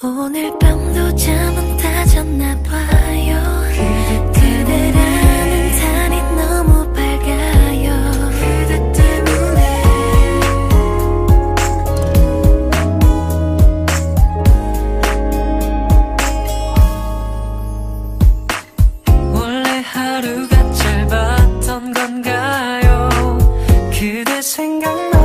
오늘 밤도 잠은 다잤나 봐요. 그대라는 달이 너무 밝아요. 그대 때문에. 원래 하루가 짧았던 건가요? 그대 생각나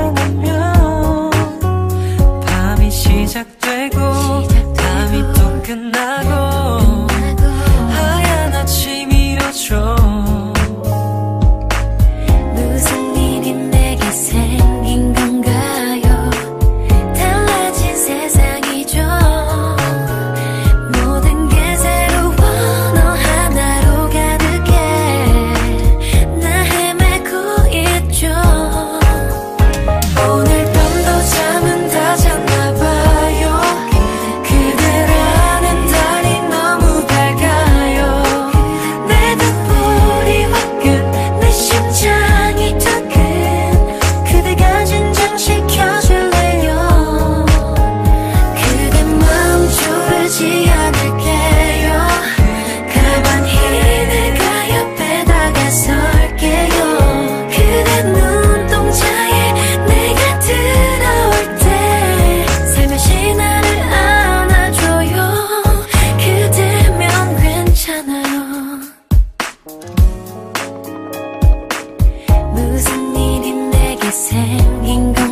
hanging